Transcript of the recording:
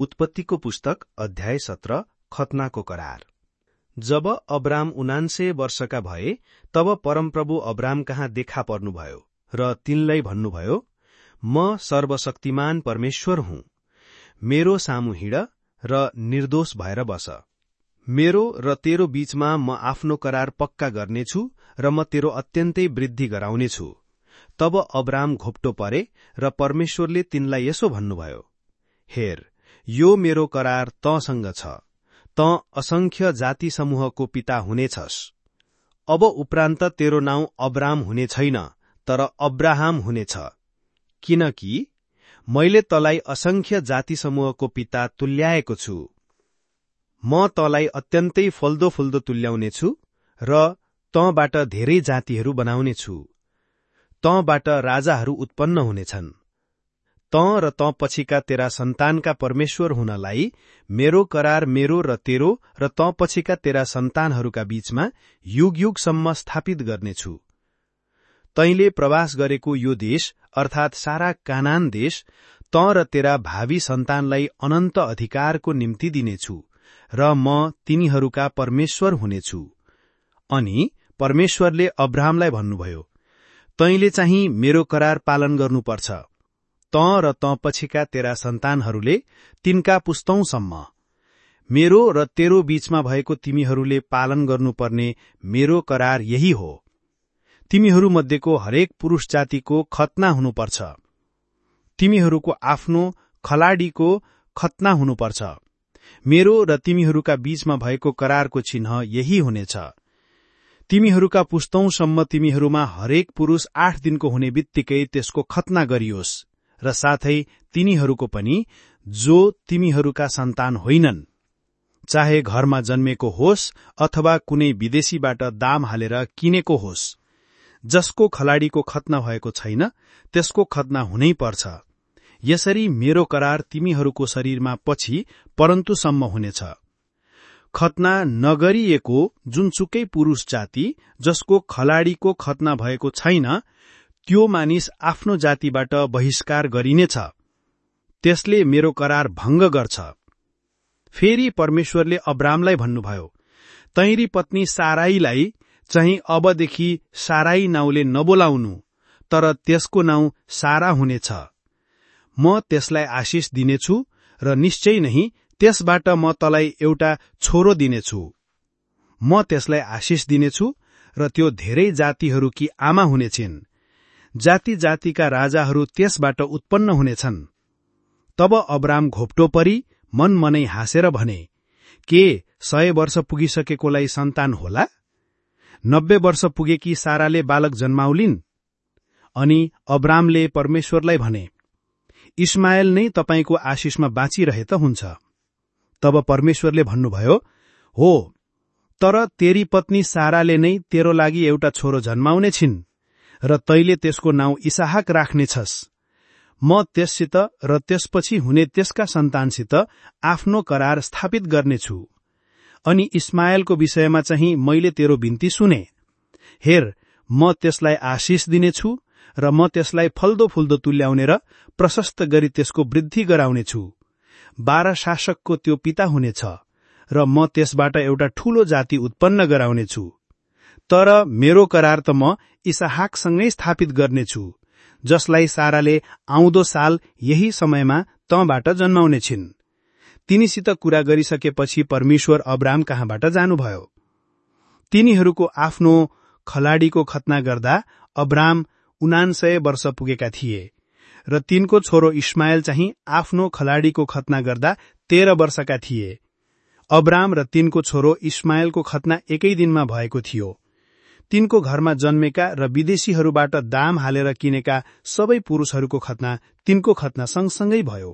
उत्पत्तिको पुस्तक अध्याय सत्र खतनाको करार। जब अब्राम उनान्से वर्षका भए तब परमप्रभु अब्राम कहाँ देखा पर्नुभयो र तिनलाई भन्नुभयो म सर्वशक्तिमान परमेश्वर हुँ। मेरो सामु हिँड र निर्दोष भएर बस। मेरो र तेरो बीचमा म आफ्नो करार पक्का गर्नेछु र म तेरो अत्यन्तै वृद्धि गराउनेछु। तब अब्राम घोप्टो परे र परमेश्वरले तिनलाई यसो भन्नुभयो हेर यो मेरो करार तँसँग छ। त असंख्य जाति समूहको पिता हुनेछस्। अब उपरान्त तेरो नाउँ अब्राम हुने छैन तर अब्राहम हुनेछ। किनकि मैले तलाई असंख्य जाति समूहको पिता तुल्याएको छु। म तलाई अत्यन्तै फल्दो फुल्दो तुल्याउनेछु र तँबाट धेरै जातिहरू बनाउनेछु। तँबाट राजाहरू उत्पन्न हुनेछन्। तँ र तँ पछिका तेरा सन्तानका परमेश्वर हुनलाई मेरो करार मेरो र तेरो र तँ पछिका तेरा सन्तानहरूका बीचमा युग युगसम्म स्थापित गर्नेछु। तैले प्रवास गरेको यो देश अर्थात सारा कानान देश तँ र तेरा भावी सन्तानलाई अनन्त अधिकारको निम्ति दिनेछु र म तिनीहरूका परमेश्वर हुनेछु। अनि परमेश्वरले अब्राहमलाई भन्नुभयो तैले चाहिँ मेरो करार पालन गर्नुपर्छ। तँ र तँ पछिका तेरा सन्तानहरूले तिनका पुस्तौंसम्म। मेरो र तेरो बीचमा भएको तिमीहरूले पालन गर्नुपर्ने मेरो करार यही हो। तिमीहरूमध्येको हरेक पुरूष जातिको खतना हुनुपर्छ। तिमीहरूको आफ्नो खलाडीको खतना हुनुपर्छ। मेरो र तिमीहरूका बीचमा भएको करारको चिन्ह यही हुनेछ। तिमीहरूका पुस्तौंसम्म तिमीहरूमा हरेक पुरूष आठ दिनको हुने बित्तिकै त्यसको खतना गरियोस्। र साथै तिनीहरूको पनि जो तिमीहरूका सन्तान होइनन्। चाहे घरमा जन्मेको होस् अथवा कुनै विदेशीबाट दाम हालेर किनेको होस् जसको खलाडीको खतना भएको छैन त्यसको खतना हुनै पर्छ। यसरी मेरो करार तिमीहरूको शरीरमा पछि परन्तुसम्म हुनेछ। खतना नगरिएको जुनसुकै पुरूष जाति जसको खलाडीको खतना भएको छैन त्यो मानिस आफ्नो जातिबाट बहिष्कार गरिनेछ। त्यसले मेरो करार भंग गर्छ। फेरि परमेश्वरले अब्रामलाई भन्नुभयो तैरी पत्नी साराईलाई चाहिँ अबदेखि साराई नाउँले नबोलाउनु तर त्यसको नाउँ सारा हुनेछ। म त्यसलाई आशिष दिनेछु र निश्चय नै त्यसबाट म तलाई एउटा छोरो दिनेछु। म त्यसलाई आशिष दिनेछु र त्यो धेरै जातिहरूकी आमा हुनेछिन्। जाति जातिका राजाहरू त्यसबाट उत्पन्न हुनेछन्। तब अब्राम घोप्टो परी मन मनै हाँसेर भने के सय वर्ष पुगिसकेकोलाई सन्तान होला? नब्बे वर्ष पुगेकी साराले बालक जन्माउलिन्? अनि अब्रामले परमेश्वरलाई भने इस्मायल नै तपाईँको आशिषमा बाँचिरहे त हुन्छ। तब परमेश्वरले भन्नुभयो हो तर तेरी पत्नी साराले नै तेरो लागि एउटा छोरो जन्माउने छिन् र तैले त्यसको नाउँ इसाहक राख्नेछस्। म त्यससित र त्यसपछि हुने त्यसका सन्तानसित आफ्नो करार स्थापित गर्नेछु। अनि इस्मायलको विषयमा चाहिँ मैले तेरो बिन्ती सुने। हेर म त्यसलाई आशिष दिनेछु र म त्यसलाई फल्दो फुल्दो तुल्याउने र प्रशस्त गरी त्यसको वृद्धि गराउनेछु। बाह्र शासकको त्यो पिता हुनेछ र म त्यसबाट एउटा ठूलो जाति उत्पन्न गराउनेछु। तर मेरो करार त म इसाहाकसँगै स्थापित गर्नेछु जसलाई साराले आउँदो साल यही समयमा तँबाट जन्माउने छिन् तिनीसित कुरा गरिसकेपछि परमेश्वर अब्राम कहाँबाट जानुभयो? तिनीहरूको आफ्नो खलाडीको खतना गर्दा अब्राम उनान्सय वर्ष पुगेका थिए र तिनको छोरो इस्मायल चाहिँ आफ्नो खलाडीको खतना गर्दा तेह्र वर्षका थिए। अब्राम र तिनको छोरो इस्मायलको खतना एकै दिनमा भएको थियो। तिनको घरमा जन्मेका र विदेशीहरूबाट दाम हालेर किनेका सबै पुरूषहरूको खतना तिनको खतना सँगसँगै भयो।